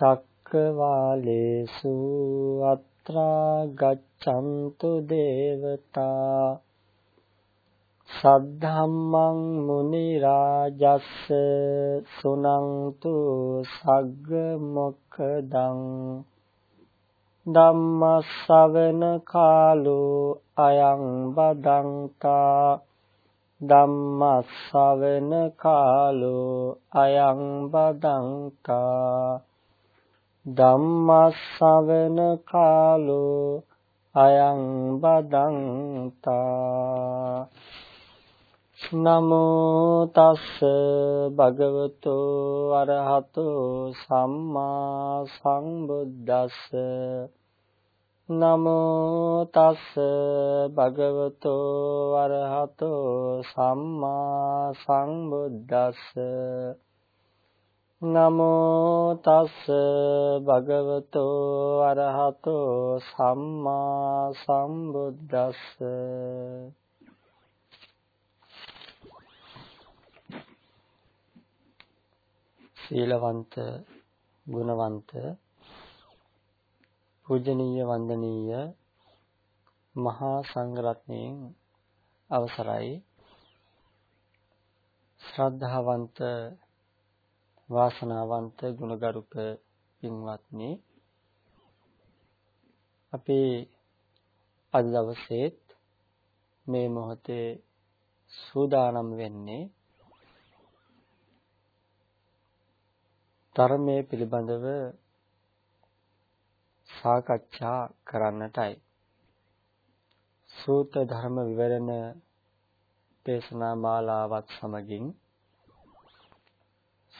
සමන්ත චක්කවාලේසු අත්‍රා ගච්ඡන්තු දේවතා සද්ධම්මං මුනි රාජස්ස සුනන්තු සග්ග මොක්ඛදං ධම්මස්සවන කාලෝ අයං බදන්තා ධම්මස්සවන කාලෝ අයං බදංකා ධම්මස්සවන කාලෝ අයං බදංතා නමෝ තස්ස භගවතෝ අරහතෝ සම්මා සම්බුද්දස්ස. නමෝ තස් භගවතෝ අරහතෝ සම්මා සම්බුද්දස්ස. නමෝ තස් භගවතෝ අරහතෝ සම්මා සම්බුද්දස්ස. සීලවන්ත ගුණවන්ත පූජනීය වන්දනීය මහා සංඝරත්නයෙන් අවසරයි. ශ්‍රද්ධාවන්ත වාසනාවන්ත ගුණගරුක පින්වත්නි අපි අද දවසේත් මේ මොහොතේ සූදානම් වෙන්නේ ධර්මයේ පිළිබඳව සාකච්ඡා කරන්නටයි. සූත්‍ර ධර්ම විවරණ දේශනා මාලාවත් සමගින්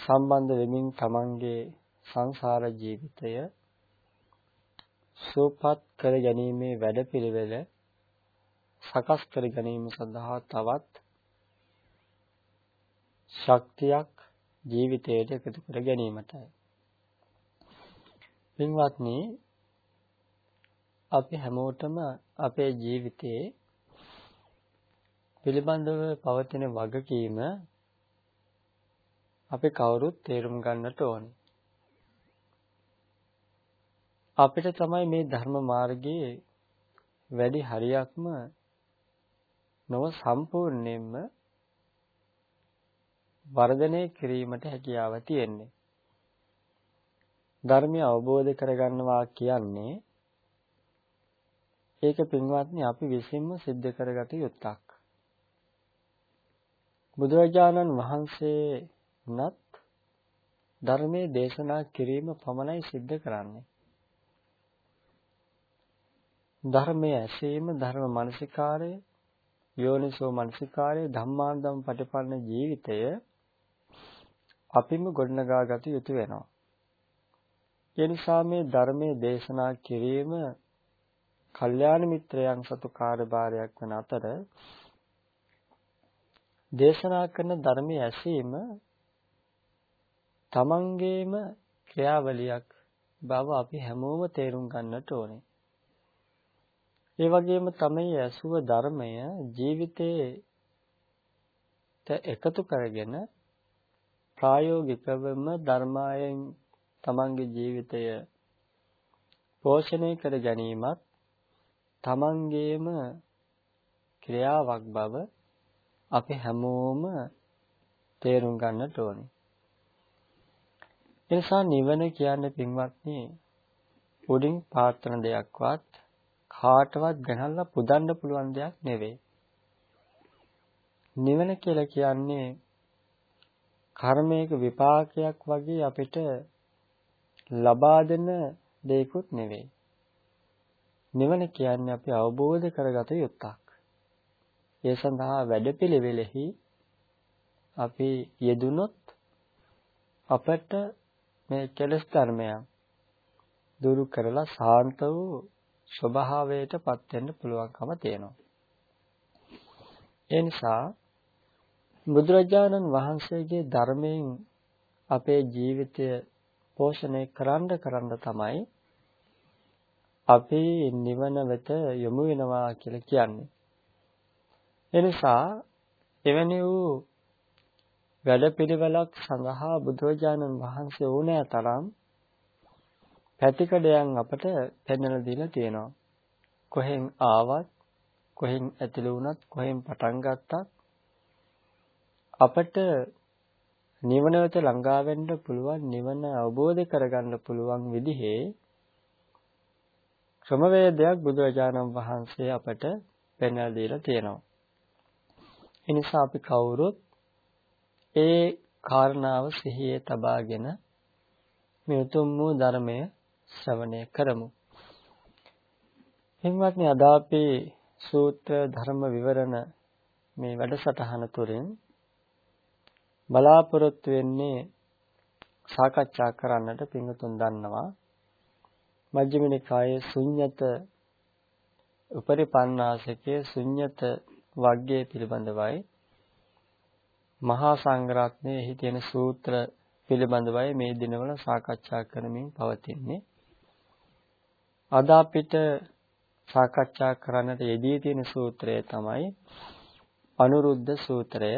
සම්බන්ධ වෙමින් තමන්ගේ සංසාර ජීවිතය සූපත් කර ගැනීමේ වැඩපිළිවෙල සකස් කර ගැනීම සඳහා තවත් ශක්තියක් ජීවිතයට එකතු කර ගැනීමටයි. පින්වත්නි අපි හැමෝටම අපේ ජීවිතයේ පිළිබඳව පවතින වගකීම අපි කවුරුත් තේරුම් ගන්නට ඕනේ. අපිට තමයි මේ ධර්ම මාර්ගයේ වැඩි හරියක්ම නොව සම්පූර්ණයෙන්ම වර්ධනය කිරීමට හැකියාව තියෙන්නේ. ධර්මය අවබෝධ කරගන්නවා කියන්නේ ඒක පින්වත්නි අපි විසින්ම සිද්ධ කරගත යුත්තක්. බුදුරජාණන් වහන්සේ උනත් ධර්මයේ දේශනා කිරීම පමණයි සිද්ධ කරන්නේ. ධර්මයේ ඇසීම ධර්ම මානසිකාරය යෝනිසෝ මානසිකාරය ධම්මාන්දම් පටිපන්න ජීවිතය අපිම ගොඩනගා ගත යුතු වෙනවා. ඒ නිසා මේ ධර්මයේ දේශනා කිරීම කල්යාණ මිත්‍රයන් සතු කාර්යභාරයක් වන අතර දේශනා කරන ධර්මයේ ඇසීම තමන්ගේම ක්‍රියාවලියක් බව අපි හැමෝම තේරුම් ගන්නට ඕනේ. ඒ වගේම තමයි ඇසුව ධර්මය ජීවිතේට එකතු කරගෙන ප්‍රායෝගිකවම ධර්මායෙන් තමන්ගේ ජීවිතය පෝෂණය කර ගැනීමත් තමන්ගේම ක්‍රියාවක් බව අපි හැමෝම තේරුම් ගන්නට ඕනේ. එනිසා නිවන කියන්නේ පින්වත්නි උඩින් පාත්‍රන දෙයක්වත් කාටවත් ගණන්ලා පුදන්න පුළුවන් දෙයක් නෙවෙයි. නිවන කියලා කියන්නේ කර්මයක විපාකයක් වගේ අපිට ලබා දෙන දෙයක්වත් නෙවෙයි. නිවන කියන්නේ අපි අවබෝධ කරගත යුත්තක්. ඒ සඳහා වැඩපිළිවෙලෙහි අපි යෙදුනොත් අපට මේ කෙලස් ධර්මයන් දුරු කරලා සාන්ත වූ ස්වභාවයට පත් වෙන්න පුළුවන්කම තියෙනවා. ඒ නිසා බුදුරජාණන් වහන්සේගේ ධර්මයෙන් අපේ ජීවිතය පෝෂණය කරන්න කරන්න තමයි අපි නිවන වෙත යොමු වෙනවා කියලා කියන්නේ. එනිසා එවැනි වූ වැඩපිළිවෙලක් සඳහා බුදුරජාණන් වහන්සේ ඕනෑ තරම් පැතිකඩයන් අපට පෙන්වලා දීලා තියෙනවා. කොහෙන් ආවත් කොහෙන් ඇතුළු වුණත් කොහෙන් පටන් ගත්තත් අපට නිවන වෙත ළඟා වෙන්න පුළුවන් නිවන අවබෝධ කරගන්න පුළුවන් විදිහේ ක්‍රමවේදයක් බුදුරජාණන් වහන්සේ අපට පෙන්වලා දීලා තියෙනවා. ඒ නිසා අපි කවුරුත් ඒ කාරණාව සිහියේ තබාගෙන මේ උතුම් වූ ධර්මය ශ්‍රවණය කරමු. එන්වත්නි අද අපි සූත්‍ර ධර්ම විවරණ මේ වැඩසටහන තුළින් බලාපොරොත්තු වෙන්නේ සාකච්ඡා කරන්නට පින්තුන් දන්නවා මජ්ක්‍ධිම නිකායේ ශුන්්‍යත උපරිපන්නාසකයේ ශුන්්‍යත වග්ගයේ පිළිබඳවයි මහා සංඝරත්නයේ එහි තියෙන සූත්‍ර පිළිබඳවයි මේ දිනවල සාකච්ඡා කරමින් පවතින්නේ. අද අපිට සාකච්ඡා කරන්නට යෙදී තියෙන සූත්‍රය තමයි අනුරුද්ධ සූත්‍රය.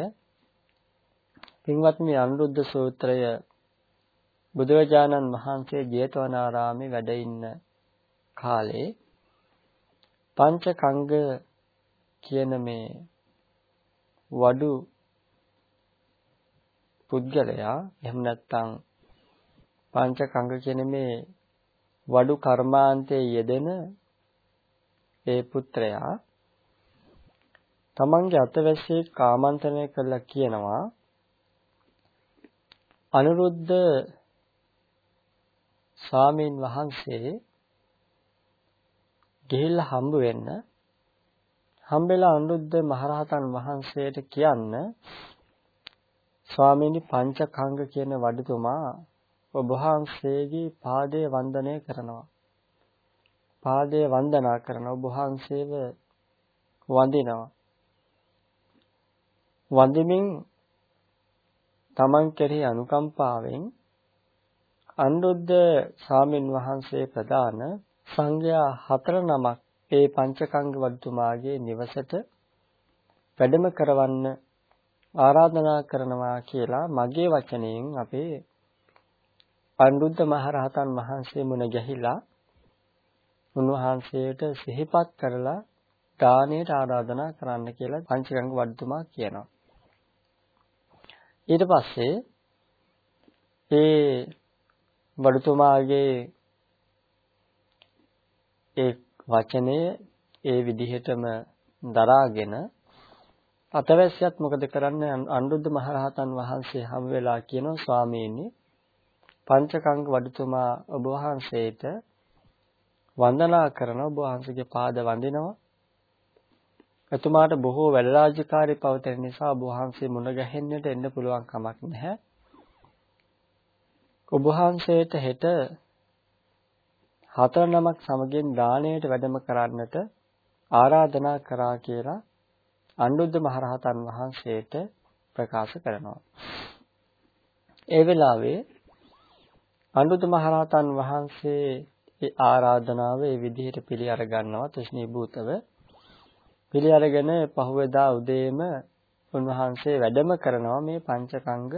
පින්වත්නි අනුරුද්ධ සූත්‍රය බුදුරජාණන් වහන්සේ ජේතවනාරාමේ වැඩ ඉන්න කාලේ පංචකංග කියන මේ වඩු පුද්ගලයා එහෙම නැත්නම් පංචකංග කියන මේ වඩු කර්මාන්තයේ යෙදෙන ඒ පුත්‍රයා තමන්ගේ අතවැසියෙ කාමන්ත්‍රණය කළා කියනවා. අනුරුද්ධ ස්වාමීන් වහන්සේ ගිහිල්ලා හම්බ වෙන්න හම්බෙලා අනුරුද්ධ මහරහතන් වහන්සේට කියන්න ස්වාමීනි පංචකංග කියන වඩතුමා ඔබ වහන්සේගේ පාදයේ වන්දනය කරනවා. පාදයේ වන්දනා කරන ඔබ වහන්සේව වඳිනවා. වඳිමින් තමන් කෙරෙහි අනුකම්පාවෙන් අනුරුද්ධ ස්වාමින් වහන්සේ ප්‍රදාන සංඝයා හතර නමක් ඒ පංචකංග වඩතුමාගේ නිවසට වැඩම කරවන්න ආරාධනා කරනවා කියලා මගේ වචනයෙන් අපේ අනුරුද්ධ මහරහතන් වහන්සේ මුණ ගැහිලා උන්වහන්සේට සිහිපත් කරලා දානයට ආරාධනා කරන්න කියලා පංචගංග වඩතුමා කියනවා. ඊට පස්සේ ඒ වඩතුමාගේ ඒ වචනය ඒ විදිහටම දරාගෙන අතවැසියත් මොකද කරන්නේ? අනුරුද්ධ මහරහතන් වහන්සේ හම් වෙලා කියනවා ස්වාමීනි පංචකංග වඩතුමා ඔබ වහන්සේට වන්දනා කරන ඔබ වහන්සේගේ පාද වඳිනවා. එතුමාට බොහෝ වැඩ රාජකාරී පවතින නිසා ඔබ වහන්සේ මුණ ගැහෙන්නට එන්න පුළුවන් කමක් නැහැ. ඔබ වහන්සේට හෙට හතර නමක් සමගින් දාණයට වැඩම කරන්නට ආරාධනා කරා කියලා අනුරුද්ධ මහරහතන් වහන්සේට ප්‍රකාශ කරනවා. ඒ වෙලාවේ අනුරුද්ධ මහරහතන් වහන්සේ ඒ ආරාධනාව ඒ විදිහට පිළි අර ගන්නවා තෘෂ්ණී භූතව. පිළි අරගෙන පහුවදා උදේම උන්වහන්සේ වැඩම කරනවා මේ පංචකංග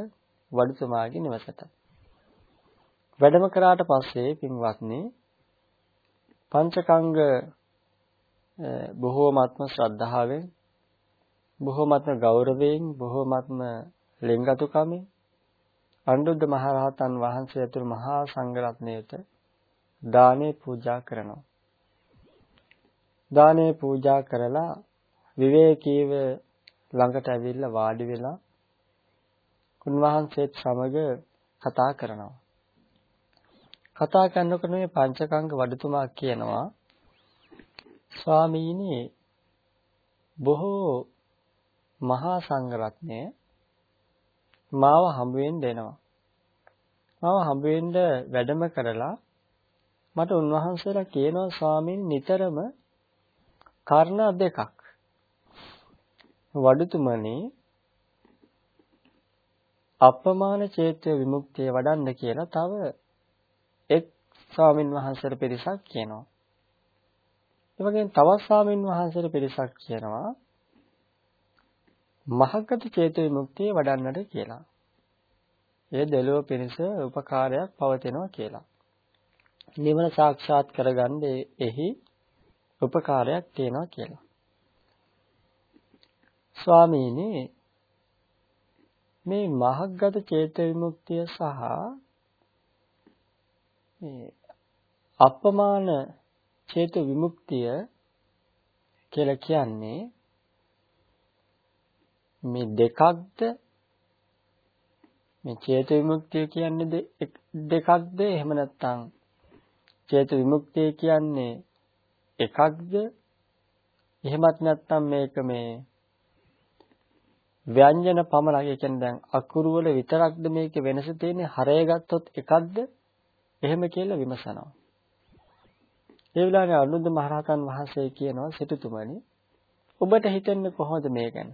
වඩුතුමාගේ නිවසට. වැඩම කරාට පස්සේ පින්වත්නි පංචකංග බොහෝමත්ම ශ්‍රද්ධාවෙන් බොහෝමත්ම ගෞරවයෙන් බොහෝමත්ම ලෙන්ගතුකමින් අනුරුද්ධ මහරහතන් වහන්සේ ඇතුළු මහා සංඝරත්නයට දානේ පූජා කරනවා. දානේ පූජා කරලා විවේකීව ළඟට ඇවිල්ලා වාඩි වෙලා උන්වහන්සේත් සමග කතා කරනවා. කතා කරනකොට මේ පංචකංග වඩතුමා කියනවා ස්වාමීනි බොහෝ මහා සංඝරත්නය මාව හම්බ වෙන්න දෙනවා. මාව හම්බ වෙන්න වැඩම කරලා මට උන්වහන්සේලා කියනවා ස්වාමීන් නිතරම කර්ණ දෙකක්. වඩුතුමනි අපමාන චේත්‍ය විමුක්තිය වඩන්න කියලා තව එක් ස්වාමින් වහන්සේලා පිරිසක් කියනවා. ඒ වගේම තවත් ස්වාමින් වහන්සේලා පිරිසක් කියනවා මහගත චේතු විමුක්තිය වඩන්නට කියලා. ඒ දෙලොව පිණිස උපකාරයක් පවතිනවා කියලා. නිවන සාක්ෂාත් කරගන්න එහි උපකාරයක් තියෙනවා කියලා. ස්වාමීනි මේ මහග්ගත චේත විමුක්තිය සහ මේ අපමාන චේත විමුක්තිය කියලා කියන්නේ මේ දෙකක්ද? මේ චේතු විමුක්තිය කියන්නේ දෙකක්ද? එහෙම නැත්නම් චේතු විමුක්තිය කියන්නේ එකක්ද? එහෙමත් නැත්නම් මේක මේ ව්‍යංජන පමණක් ඒ කියන්නේ දැන් අකුරු වල විතරක්ද මේක වෙනස තියෙන්නේ? හරය ගත්තොත් එකක්ද? එහෙම කියලා විමසනවා. ඒ වෙලාවේ අනුරුද්ධ මහරහතන් වහන්සේ කියනවා සිටුතුමනි ඔබට හිතෙන්නේ කොහොමද මේ ගැන?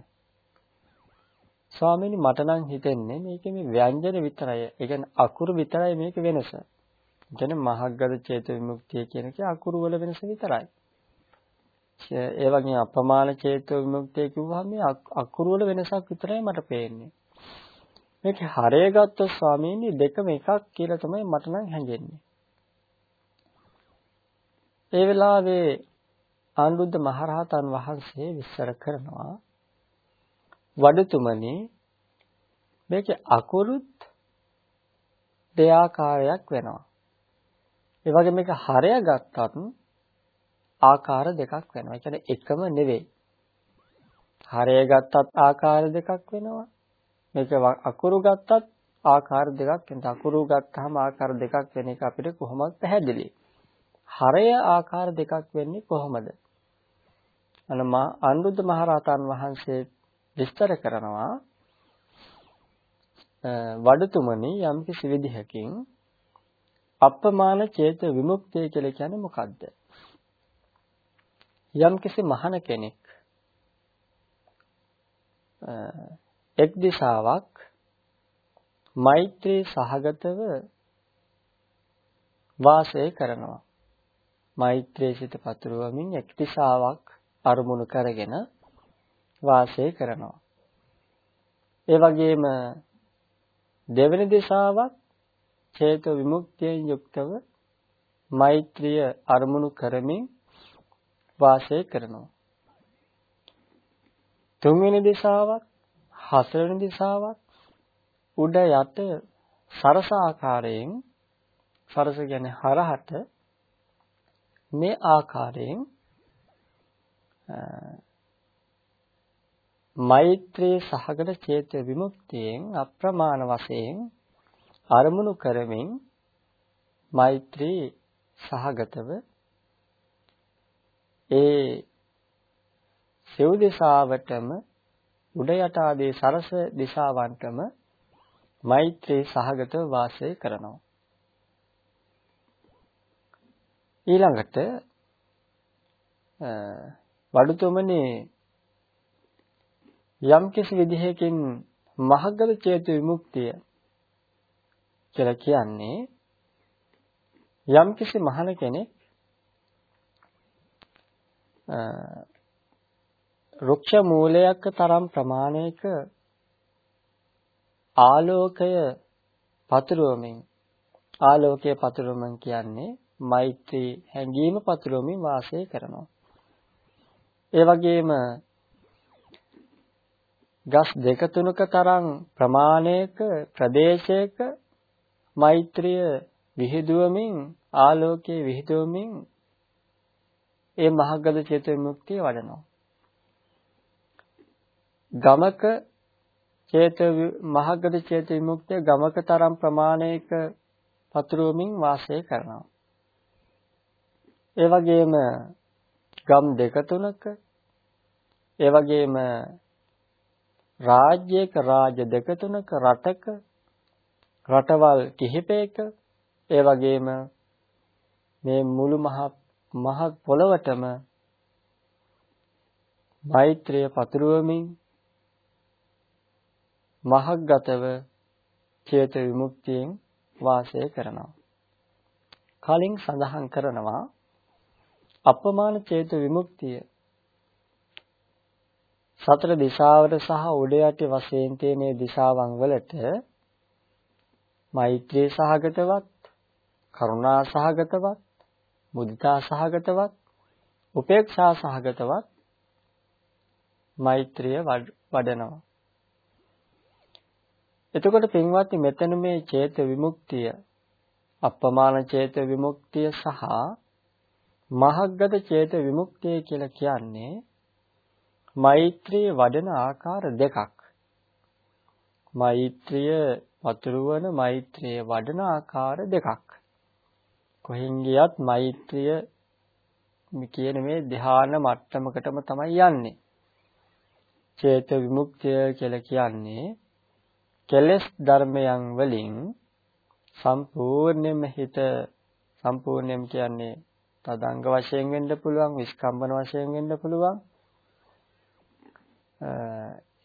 ස්වාමීනි මට නම් හිතෙන්නේ මේකේ මේ ව්‍යංජන විතරයි. ඒ කියන්නේ අකුරු විතරයි මේක වෙනස. කියන්නේ මහග්ගද චේත විමුක්තිය කියන එක අකුරු වල වෙනස විතරයි. ඒ වගේ අපමාන චේත විමුක්තිය කිව්වහම මේ අකුරු වල වෙනසක් විතරයි මට පේන්නේ. මේක හරය ගත්තොත් ස්වාමීනි දෙකම එකක් කියලා තමයි මට නම් හැඟෙන්නේ. ඒ වෙලාවේ ආනුරුද්ධ මහරහතන් වහන්සේ විස්තර කරනවා වඩතුමනි මේකේ අකුරුත් දෙආකාරයක් වෙනවා. ඒ වගේ මේක හරය ගත්තත් ආකාර දෙකක් වෙනවා. ඒ කියන්නේ එකම නෙවෙයි. හරය ගත්තත් ආකාර දෙකක් වෙනවා. මේක අකුරු ගත්තත් ආකාර දෙකක් වෙනවා. අකුරු ගත්තාම ආකාර දෙකක් වෙන එක අපිට කොහොමද පැහැදිලි? හරය ආකාර දෙකක් වෙන්නේ කොහොමද? අන්න මා අනුරුද්ධ මහරහතන් වහන්සේ විස්තර කරනවා වඩතුමනි යම්කිසි විදිහකින් අප්‍රමාණ චේත විමුක්තිය කියලා කියන්නේ මොකද්ද? යම්කිසි මහාන කෙනෙක් එක් දිශාවක් මෛත්‍රී සහගතව වාසය කරනවා. මෛත්‍රී සිත පතුරවමින් එක් දිශාවක් අරමුණු කරගෙන වාසය කරනවා. ඒ වගේම දෙවෙනි දිශාවක් චේත විමුක්තියෙන් යුක්තව මෛත්‍රිය අරමුණු කරමින් වාසය කරනවා. තුන්වෙනි දිශාවක් හතරවෙනි දිශාවක් උඩ යට සරස ආකාරයෙන් සරස කියන්නේ හරහට මේ ආකාරයෙන් මෛත්‍රී සහගත චේත විමුක්තියෙන් අප්‍රමාණ වශයෙන් අරමුණු කරමින් මෛත්‍රී සහගතව ඒ සිව් දිශාවටම උඩ යට ආදී සරස දිශාවන්ටම මෛත්‍රී සහගතව වාසය කරනවා. ඊළඟට වඩුතුමනේ යම් කිසි විදිහකින් මහග්ගල චේතු විමුක්තිය කියලා කියන්නේ යම් කිසි මහණ කෙනෙක් රුක්ෂ මූලයක තරම් ප්‍රමාණයක ආලෝකය පතුරවමින් ආලෝකයේ පතුරවමින් කියන්නේ මෛත්‍රී හැඟීම පතුරවමින් වාසය කරනවා. ඒ වගේම ගස් දෙක තුනක තරම් ප්‍රමාණයක ප්‍රදේශයක මෛත්‍රිය විහිදුවමින් ආලෝකයේ විහිදුවමින් ඒ මහග්ගද චේත විමුක්තිය වඩනවා. ගමක චේත මහග්ගද චේත විමුක්තිය ගමක තරම් ප්‍රමාණයක පතුරවමින් වාසය කරනවා. ඒ වගේම ගම් දෙක තුනක ඒ වගේම රාජ්‍යයක රාජ්‍ය දෙක තුනක රටක රටවල් කිහිපයක ඒ වගේම මේ මුළු මහ මහත් පොළවටම මෛත්‍රිය පතුරවමින් මහග්ගතව චේත විමුක්තියෙන් වාසය කරනවා. කලින් සඳහන් කරනවා අපමාන චේත විමුක්තිය සතර දිශාවට සහ උඩ යටි වශයෙන් තියෙන මේ දිශාවන් වලට මෛත්‍රී සහගතවත්, කරුණා සහගතවත්, මුදිතා සහගතවත්, උපේක්ෂා සහගතවත් මෛත්‍රිය වඩනවා. එතකොට පින්වත්නි මෙතන මේ චේත විමුක්තිය අප්‍රමාණ චේත විමුක්තිය සහ මහග්ගත චේත විමුක්තිය කියලා කියන්නේ මෛත්‍රිය වඩන ආකාර දෙකක්. මෛත්‍රිය වතුරුවන මෛත්‍රිය වඩන ආකාර දෙකක්. කොහෙන් ගියත් මෛත්‍රිය කියන මේ ධ්‍යාන මට්ටමකටම තමයි යන්නේ. චේත විමුක්තිය කියලා කියන්නේ කෙලෙස් ධර්මයන් වලින් සම්පූර්ණයෙන්ම හිත සම්පූර්ණයෙන්ම කියන්නේ තදංග වශයෙන් වෙන්න පුළුවන් විස්කම්බන වශයෙන් වෙන්න පුළුවන්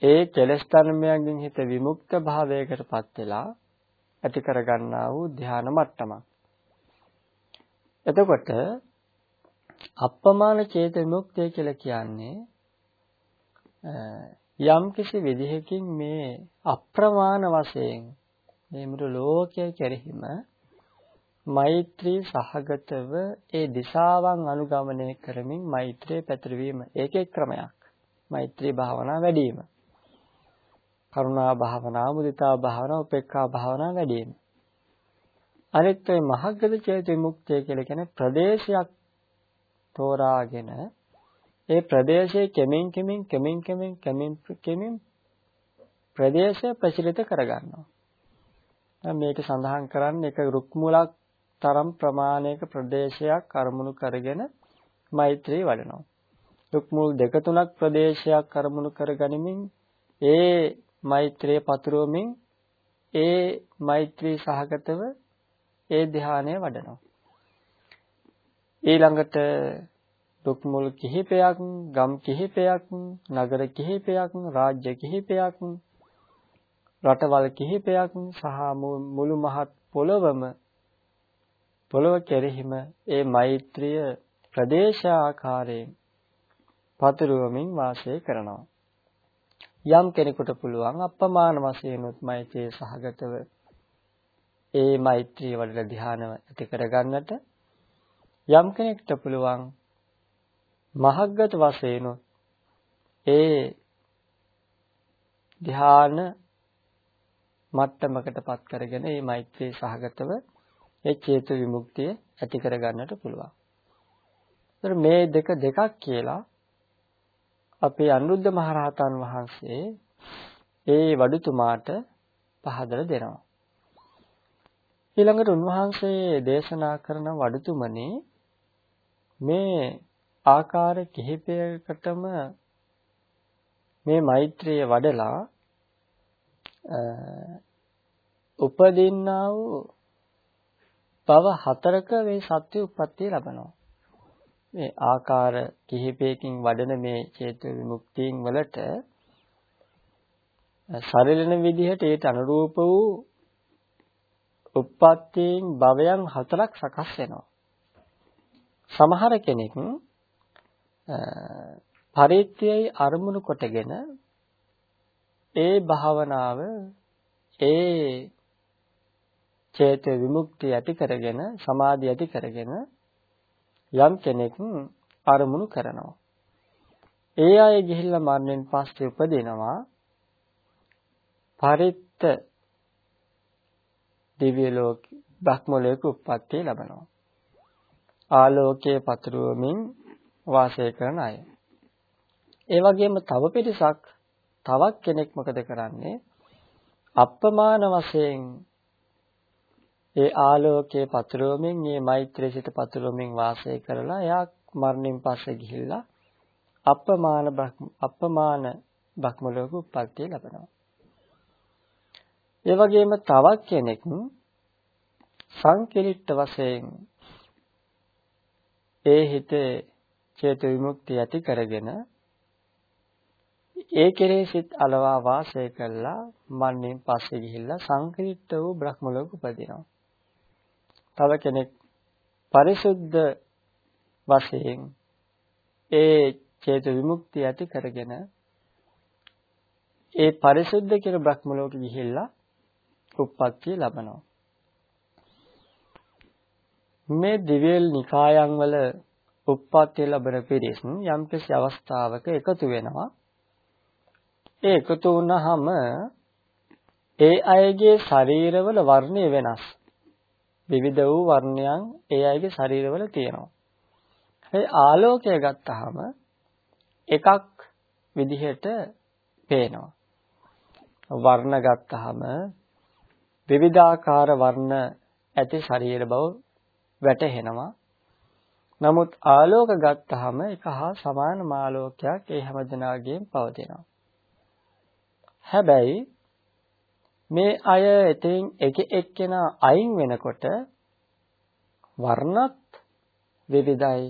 ඒ කෙලෙස් ධර්මයන්ගෙන් හිත විමුක්ත භාවයකටපත් වෙලා ඇති කරගන්නා වූ ධ්‍යාන මට්ටමක්. එතකොට අප්‍රමාණ චේත විමුක්තිය කියලා කියන්නේ යම් කිසි විදිහකින් මේ අප්‍රමාණ වශයෙන් මේ මුළු ලෝකයේ කෙරෙහිම මෛත්‍රී සහගතව ඒ දිශාවන් අනුගමනය කරමින් මෛත්‍රිය පැතිරවීම ඒකේ ක්‍රමයක්. මෛත්‍රී භාවනා වැඩි වීම. කරුණා භාවනා, මුදිතා භාවනා, උපේක්ඛා භාවනා වැඩි වීම. අනිත් ඒ මහග්ගද චේතු විමුක්තිය කියලා කියන්නේ ප්‍රදේශයක් තෝරාගෙන ඒ ප්‍රදේශයේ කෙමින් කෙමින් කෙමින් කෙමින් කෙමින් කෙමින් ප්‍රදේශය ප්‍රචලිත කරගන්නවා. මේක සඳහන් කරන්නේ එක රුක් මුලක් තරම් ප්‍රමාණයක ප්‍රදේශයක් අරමුණු කරගෙන මෛත්‍රී වඩනවා. රුක් මුල් දෙක තුනක් ප්‍රදේශයක් අරමුණු කරගනිමින් ඒ මෛත්‍රිය පතුරවමින් ඒ මෛත්‍රී සහගතව ඒ ධ්‍යානය වඩනවා. ඊළඟට දුක් මුල් කිහිපයක්, ගම් කිහිපයක්, නගර කිහිපයක්, රාජ්‍ය කිහිපයක්, රටවල් කිහිපයක් සහ මුළු මහත් පොළවම පොළව කෙරෙහිම ඒ මෛත්‍රිය ප්‍රදේශාකාරයෙන් පතුරවමින් වාසය කරනවා. යම් කෙනෙකුට පුළුවන් අප්‍රමාණ වශයෙන් උත් මෛත්‍රිය සහගතව ඒ මෛත්‍රිය වඩලා ධ්‍යානව ඇති කරගන්නට යම් කෙනෙක්ට පුළුවන් මහග්ගත වශයෙන් ඒ ධ්‍යාන මට්ටමකටපත් කරගෙන මේ මෛත්‍රී සහගතව ඒ චේතු විමුක්තිය ඇති කරගන්නට පුළුවන්. ඒතර මේ දෙක දෙකක් කියලා අපේ අනුරුද්ධ මහරහතන් වහන්සේ ඒ වඩුතුමාට පහදලා දෙනවා. ඊළඟට උන්වහන්සේ දේශනා කරන වඩුතුමනි මේ ආකාර කිහිපයකටම මේ මෛත්‍රිය වඩලා උපදින්නා වූ බව හතරක මේ සත්‍ය උප්පත්තිය ලබනවා. මේ ආකාර කිහිපයකින් වඩන මේ චේතු විමුක්තියන් වලට සරිලන විදිහට ඒට අනුරූප වූ උප්පත්තීන් භවයන් හතරක් සකස් වෙනවා. සමහර කෙනෙක් පරිත්‍යයයි අරමුණු කොටගෙන ඒ භාවනාව ඒ චේත විමුක්තිය ඇති කරගෙන සමාධිය ඇති කරගෙන යම් කෙනෙක් අරමුණු කරනවා. ඒ අය ගිහිල්ලා මරණයෙන් පස්සේ උපදිනවා පරිත්ත දිව්‍ය ලෝක බ්‍රහ්ම ලෝක උප්පත්තිය ලබනවා. ආලෝකයේ පතුරවමින් වාසය කරන අය. ඒ වගේම තව පිරිසක් තවත් කෙනෙක් මොකද කරන්නේ? අප්‍රමාණ වශයෙන් ඒ ආලෝකයේ පතුරවමින් මේ මෛත්‍රී සිත පතුරවමින් වාසය කරලා එයා මරණයෙන් පස්සේ ගිහිල්ලා අප්‍රමාණ අප්‍රමාණ භක්ම ලෝක උප්පත්තිය ලබනවා. ඒ වගේම තවත් කෙනෙක් සංකලිට වශයෙන් ඒ හිතේ චේතු විමුක්තිය ඇති කරගෙන ඒ කෙරේ සිත් අලවා වාසය කළා මන්නෙන් පස්සේ ගිහිල්ලා සංකීර්ත වූ බ්‍රහ්ම ලෝක උපදිනවා. තව කෙනෙක් පරිසුද්ධ වශයෙන් ඒ චේතු විමුක්තිය ඇති කරගෙන ඒ පරිසුද්ධ කියන බ්‍රහ්ම ලෝකෙ ගිහිල්ලා උප්පත්තිය ලබනවා. මේ දිව්‍යල් නිකායන් වල උප්පත්ති ලැබෙන පිරිස් යම්කිසි අවස්ථාවක එකතු වෙනවා. ඒ එකතු වුණාම ඒ අයගේ ශරීරවල වර්ණය වෙනස්. විවිධ වූ වර්ණයන් ඒ අයගේ ශරීරවල තියෙනවා. ඒ ආලෝකය ගත්තාම එකක් විදිහට පේනවා. වර්ණ ගත්තාම විවිධාකාර වර්ණ ඇති ශරීර බව වැටහෙනවා. නමුත් ආලෝක ගත්තාම එක හා සමාන ආලෝකයක් ඒ හැමදෙනාගේම පවතිනවා. හැබැයි මේ අය එතෙන් එක එක්කෙනා අයින් වෙනකොට වර්ණත් විවිධයි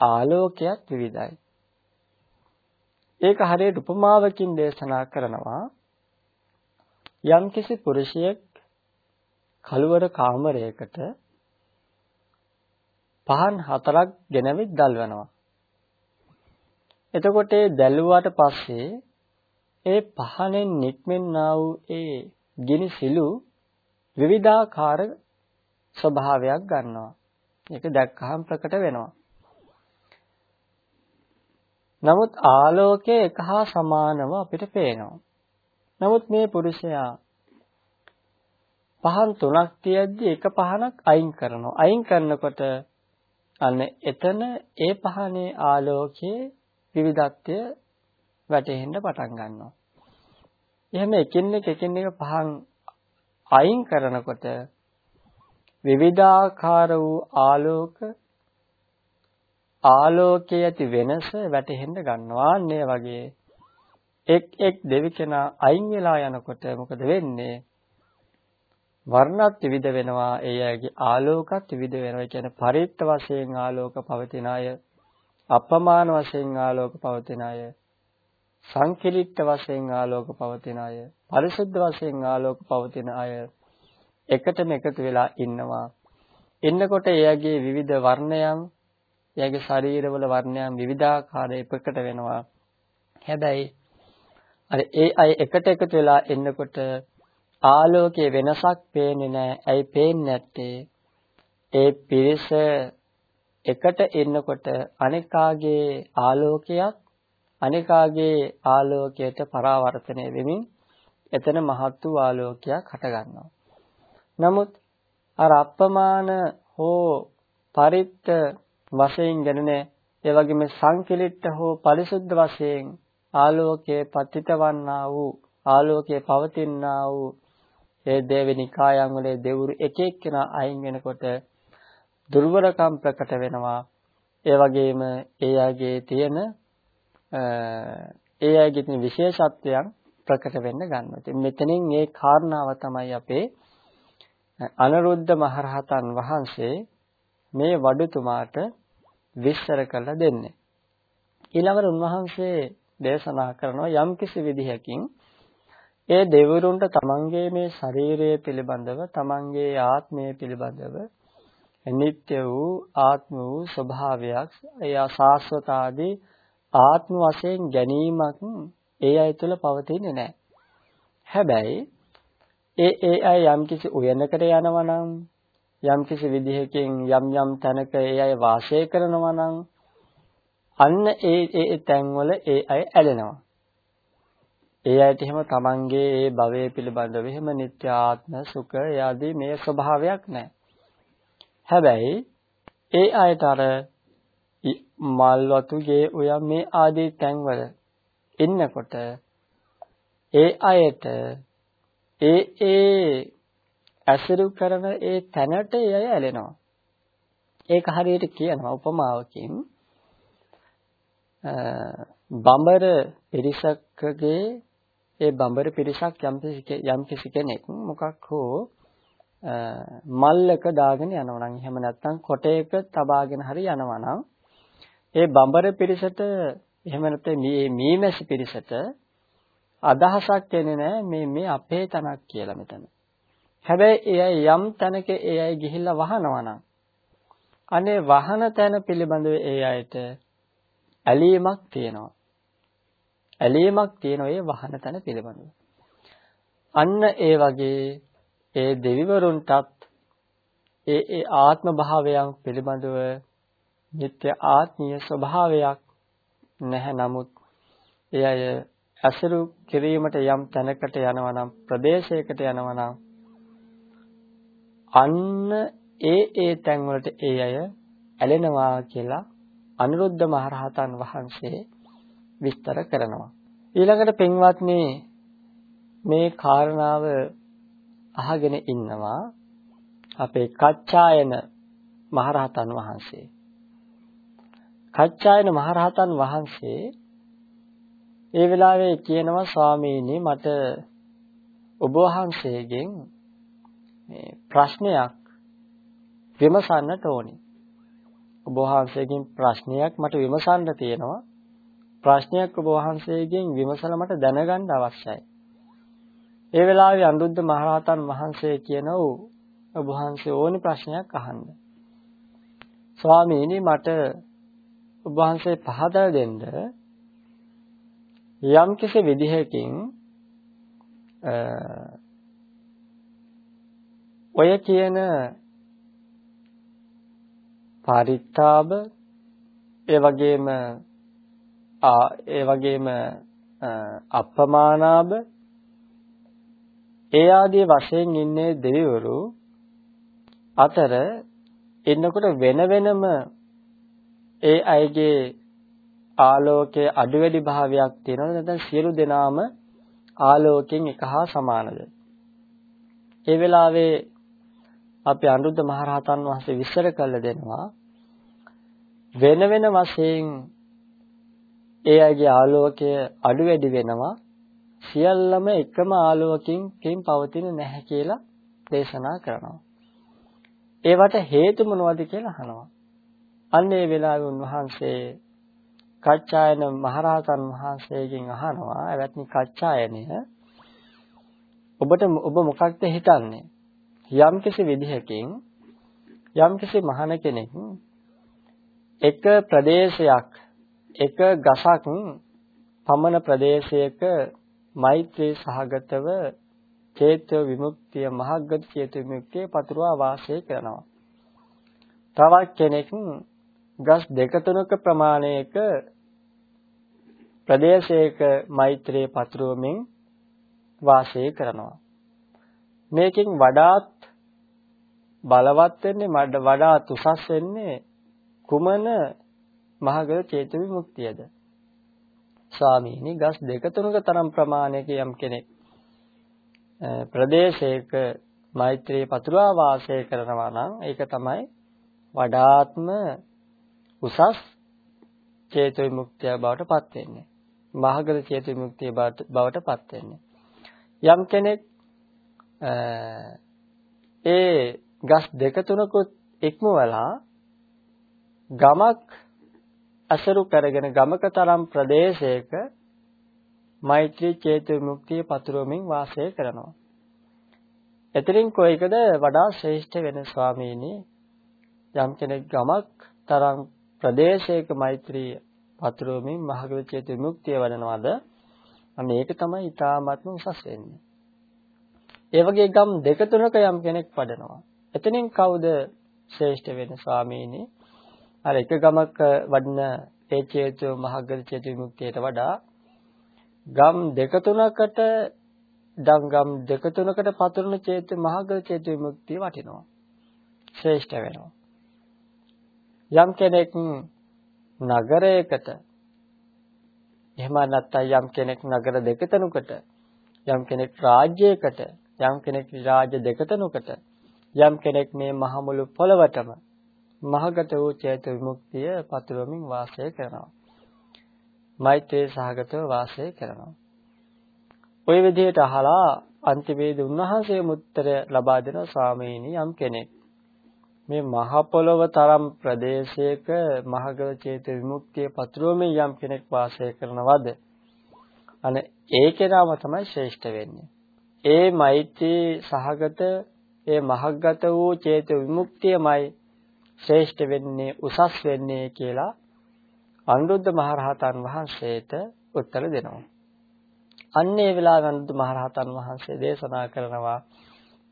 ආලෝකයක් විවිධයි. ඒක හරියට උපමාවකින් දේශනා කරනවා යම්කිසි පුරුෂයෙක් කළුවර කාමරයකට පහන් හතරක් ගෙනවිත් දල්වනවා. එතකොට ඒ දැල්ුවාට පස්සේ ඒ පහනෙන් නික්මෙන්නා වූ ඒ ගිනි සිලු විවිධාකාර ස්වභාවයක් ගන්නවා. ඒක දැක්කහම ප්‍රකට වෙනවා. නමුත් ආලෝකය එක හා සමානව අපිට පේනවා. නමුත් මේ පුරුෂයා පහන් තුනක් තියද්දි එක පහනක් අයින් කරනවා. අයින් කරනකොට අන්න එතන ඒ පහනේ ආලෝකයේ විවිධත්වය වැටෙන්න පටන් ගන්නවා. එහෙම එකින් එක එකින් එක පහන් අයින් කරනකොට විවිධාකාර වූ ආලෝක ආලෝකයේ ඇති වෙනස වැටහෙන්න ගන්නවා. අන්නේ වගේ එක් එක් දෙවි කෙනා අයින් වෙලා යනකොට මොකද වෙන්නේ? වර්ණත් විවිධ වෙනවා ඒ අයගේ ආලෝකත් විවිධ වෙනවා කියන්නේ පරිත්ත වශයෙන් ආලෝක පවතින අය අපමාන වශයෙන් ආලෝක පවතින අය සංකලිට වශයෙන් ආලෝක පවතින අය පරිසුද්ධ වශයෙන් ආලෝක පවතින අය එකටම එකතු වෙලා ඉන්නවා ඉන්නකොට එයාගේ විවිධ වර්ණයන් එයාගේ ශරීරවල වර්ණයන් විවිධාකාරයේ ප්‍රකට වෙනවා හැබැයි අර ඒ අය එකට එකතු වෙලා එන්නකොට ආලෝකයේ වෙනසක් පේන්නේ නැහැ. ඇයි පේන්නේ නැත්තේ? ඒ පිරිස එකට එන්නකොට අනිකාගේ ආලෝකයක් අනිකාගේ ආලෝකයට පරාවර්තනය වෙමින් එතන මහත් වූ ආලෝකයක් හට නමුත් අර අප්‍රමාණ හෝ පරිත්ත වශයෙන් ගණනේ ඒ වගේම සංකලිට හෝ පරිසුද්ධ වශයෙන් ආලෝකයේ පතිතවන්නා වූ ආලෝකයේ පවතිනා වූ ඒ දේවනිකායන් වල දෙවුරු එක එක්කෙනා අයින් වෙනකොට දුර්වලකම් ප්‍රකට වෙනවා. ඒ වගේම ඒ අයගේ තියෙන ඒ අයගේ තියෙන විශේෂත්වයන් ප්‍රකට වෙන්න ගන්නවා. ඉතින් මෙතනින් මේ කාරණාව තමයි අපේ අනුරුද්ධ මහරහතන් වහන්සේ මේ වඩුතුමාට විස්තර කරලා දෙන්නේ. ඊළඟට උන්වහන්සේ දේශනා කරනවා යම්කිසි විදිහකින් ඒ දෙවිවරුන්ට තමන්ගේ මේ ශරීරය පිළිබඳව තමන්ගේ ආත්මය පිළිබඳව නිට්ටය වූ ආත්ම වූ ස්වභාවයක් එය සාස්වත ආදී ආත්ම වශයෙන් ගැනීමක් ඒ අය තුළ පවතින්නේ නැහැ. හැබැයි ඒ ඒ අය යම්කිසි උයනකට යනවා නම් යම්කිසි විදිහකින් යම් යම් තැනක ඒ අය වාසය කරනවා නම් අන්න ඒ ඒ තැන්වල ඒ අය ඇලෙනවා. ඒ අයට එහෙම තමන්ගේ ඒ භවය පිළිබඳව එහෙම නිත්‍ය ආත්ම සුඛ යදී මේ ස්වභාවයක් නැහැ. හැබැයි ඒ අයට අර මල් වතුගේ ඔය මේ ආදී තැන්වල ඉන්නකොට ඒ අයට ඒ ඒ ඇසුරු කරන ඒ තැනට ඒ අය ඇලෙනවා. ඒක හරියට කියනවා උපමාවකින් බඹර පිරිසකගේ ඒ බඹර පිරිසක් යම් කිසි කෙනෙක් මොකක් හෝ මල්ලක දාගෙන යනවා නම් එහෙම නැත්නම් කොටයක තබාගෙන හරි යනවා නම් ඒ බඹර පිරිසට එහෙම නැත්නම් මේ මීමැසි පිරිසට අදහසක් එන්නේ නැහැ මේ මේ අපේ තනක් කියලා මෙතන. හැබැයි එය යම් තැනක ඒ අය ගිහිල්ලා වහනවා නම් අනේ වහන තැන පිළිබඳව ඒ අයට ඇලීමක් තියෙනවා. ඇලීමක් තියෙන ඒ වහන තැන පිළිබඳව. අන්න ඒ වගේ ඒ දෙවිවරුන්ටත් ඒ ඒ ආත්ම භාවයන් පිළිබඳව නිත්‍ය ආත්මීය ස්වභාවයක් නැහැ නමුත් ඒ අය අසරු කිරීමට යම් තැනකට යනවා නම් ප්‍රදේශයකට යනවා නම් අන්න ඒ ඒ තැන් වලට ඒ අය ඇලෙනවා කියලා අනුරුද්ධ මහරහතන් වහන්සේ විස්තර කරනවා ඊළඟට පින්වත්නි මේ කාරණාව අහගෙන ඉන්නවා අපේ කච්චායන මහරහතන් වහන්සේ. කච්චායන මහරහතන් වහන්සේ ඒ වෙලාවේ කියනවා ස්වාමීනි මට ඔබ වහන්සේගෙන් මේ ප්‍රශ්නයක් විමසන්නට ඕනි. ඔබ වහන්සේගෙන් ප්‍රශ්නයක් මට විමසන්න තියෙනවා. ප්‍රශ්නයක් ඔබ වහන්සේගෙන් විමසලා මට දැනගන්න අවශ්‍යයි. ඒ වෙලාවේ අනුරුද්ධ මහරහතන් වහන්සේ කියනෝ ඔබ වහන්සේ ඕනි ප්‍රශ්නයක් අහන්න. ස්වාමීනි මට ඔබ වහන්සේ පහදා දෙන්න යම් කිසි විදිහකින් ඔය කියන පරිත්තාබ ඒ වගේම ඒ වගේම අප්පමානාබ ඒ ආදී වශයෙන් ඉන්නේ දෙවිවරු අතර එන්නකොට වෙන වෙනම ඒ අයගේ ආලෝකයේ අඩු වැඩි භාවයක් තියෙනවද නැත්නම් සියලු දෙනාම ආලෝකයෙන් එක හා සමානද ඒ වෙලාවේ අපි අනුරුද්ධ මහරහතන් වහන්සේ විස්තර කළ දෙනවා වෙන වෙන වශයෙන් ඒ අයගේ ආලෝකය අඩු වැඩි වෙනවා සියල්ලම එකම ආලෝකයෙන් පවතින නැහැ කියලා දේශනා කරනවා. ඒවට හේතු මොනවද කියලා අහනවා. අන්න ඒ වෙලාවේ උන්වහන්සේ කච්චායන මහරහතන් වහන්සේගෙන් අහනවා එවත්නි කච්චායනය ඔබට ඔබ මොකක්ද හිතන්නේ යම්කිසි විදිහකින් යම්කිසි මහාන කෙනෙක් එක ප්‍රදේශයක් එක ගසක් පමණ ප්‍රදේශයක මෛත්‍රී සහගතව චේතෝ විමුක්තිය මහග්ගත චේතෝ විමුක්තිය පතුරවා වාසය කරනවා. තවත් කෙනෙක් ගස් දෙක තුනක ප්‍රමාණයක ප්‍රදේශයක මෛත්‍රී පතුරවමින් වාසය කරනවා. මේකෙන් වඩාත් බලවත් වෙන්නේ වඩාත් උසස් වෙන්නේ කුමන මහගත චේතෝ විමුක්තියද? ස්වාමීනි ගස් දෙක තුනක තරම් ප්‍රමාණයක යම් කෙනෙක් ප්‍රදේශයක මෛත්‍රී පතුරවා වාසය කරනවා නම් ඒක තමයි වඩාත්ම උසස් චේතු විමුක්තිය බවට පත් වෙන්නේ. මහගල චේතු විමුක්තිය බවට පත් වෙන්නේ. යම් කෙනෙක් ඒ ගස් දෙක තුනකුත් ඉක්මවලා ගමක් අසරු කරගෙන ගමක තරම් ප්‍රදේශයක මෛත්‍රී චේතු විමුක්තිය පතුරවමින් වාසය කරනවා. එතරින් කොයිකද වඩා ශ්‍රේෂ්ඨ වෙන ස්වාමීනි යම් කෙනෙක් ගමක් තරම් ප්‍රදේශයක මෛත්‍රී පතුරවමින් මහගල චේතු විමුක්තිය වඩනවාද අන්න ඒක තමයි ඊ타ත්ම උසස් වෙන්නේ. ඒ වගේ ගම් දෙක තුනක යම් කෙනෙක් වඩනවා. එතනින් කවුද ශ්‍රේෂ්ඨ වෙන ස්වාමීනි? අර එක ගමක වඩන ඒ චේතු මහග්ගල චේතු විමුක්තියට වඩා ගම් දෙක තුනකට දම් ගම් දෙක තුනකට පතුරන චේතු මහග්ගල චේතු විමුක්තිය වටිනවා ශ්‍රේෂ්ඨ වෙනවා යම් කෙනෙක් නගරයකට එහෙම නැත්නම් යම් කෙනෙක් නගර දෙක තුනකට යම් කෙනෙක් රාජ්‍යයකට යම් කෙනෙක් රාජ්‍ය දෙක තුනකට යම් කෙනෙක් මේ මහ මුළු පොළවටම මහගත වූ චේත විමුක්තිය පතුරවමින් වාසය කරනවා. මෛත්‍රී සහගතව වාසය කරනවා. ওই විදිහට අහලා අන්තිමේදී උන්වහන්සේ මුත්තර ලබා දෙන ස්වාමීනි යම් කෙනෙක් මේ මහ පොළොව තරම් ප්‍රදේශයක මහගත චේත විමුක්තිය පතුරවමින් යම් කෙනෙක් වාසය කරනවද අනේ ඒ කෙනාම තමයි ශ්‍රේෂ්ඨ වෙන්නේ. ඒ මෛත්‍රී සහගත ඒ මහග්ගත වූ චේත විමුක්තියමයි ශ්‍රේෂ්ඨ වෙන්නේ උසස් වෙන්නේ කියලා අනුරුද්ධ මහරහතන් වහන්සේට උත්තර දෙනවා. අන්න ඒ වෙලාව අනුරුද්ධ මහරහතන් වහන්සේ දේශනා කරනවා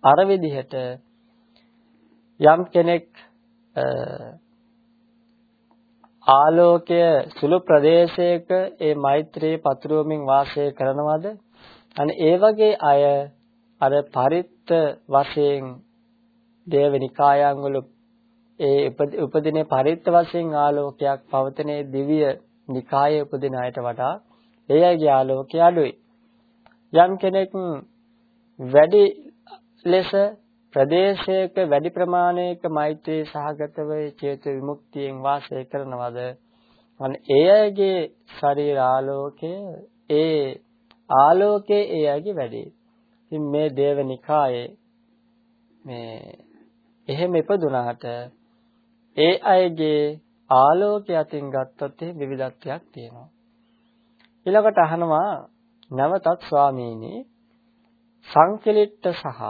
අර විදිහට යම් කෙනෙක් ආලෝකය සුළු ප්‍රදේශයක ඒ මෛත්‍රී පතුරවමින් වාසය කරනවද? අනේ ඒ වගේ අය අර පරිත්ත වශයෙන් දේවනිකායන් වල ඒ උපදිනේ පරිත්ත වශයෙන් ආලෝකයක් පවතනේ දිව්‍ය නිකායේ උපදින අයට වඩා ඒ අයගේ ආලෝකය අඩුයි. යම් කෙනෙක් වැඩි ලෙස ප්‍රදේශයක වැඩි ප්‍රමාණයක මෛත්‍රී සහගතව චේත විමුක්තියෙන් වාසය කරනවද අන්න ඒ අයගේ ශරීර ආලෝකය ඒ ආලෝකයේ ඒ අයගේ වැඩි. ඉතින් මේ දේවනිකායේ මේ එහෙම ඉපදුනාට ඒ අයගේ ආලෝකය අතින් ගත්තොත් විවිධත්වයක් තියෙනවා. ඊළඟට අහනවා නැවතත් ස්වාමීනි සංකලිට්ඨ සහ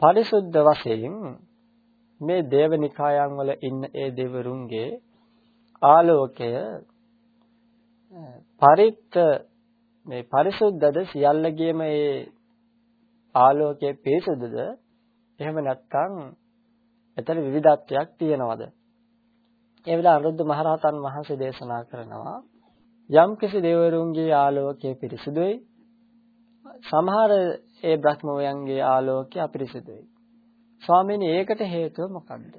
පරිසුද්ධ වශයෙන් මේ දේවනිකායන් වල ඉන්න ඒ දෙවරුන්ගේ ආලෝකය පරිත්ත මේ පරිසුද්ධද සියල්ලගේම ඒ ආලෝකයේ පිරිසුදුද? එහෙම නැත්නම් එතන විවිධත්වයක් තියෙනවද? ඒ වෙලාව අනුරුද්ධ මහරහතන් වහන්සේ දේශනා කරනවා යම් කිසි දෙවරුන්ගේ ආලෝකය පිරිසුදුයි. සමහර ඒ බ්‍රහ්මෝයන්ගේ ආලෝකය අපිරිසිදුයි. ස්වාමීනි ඒකට හේතුව මොකක්ද?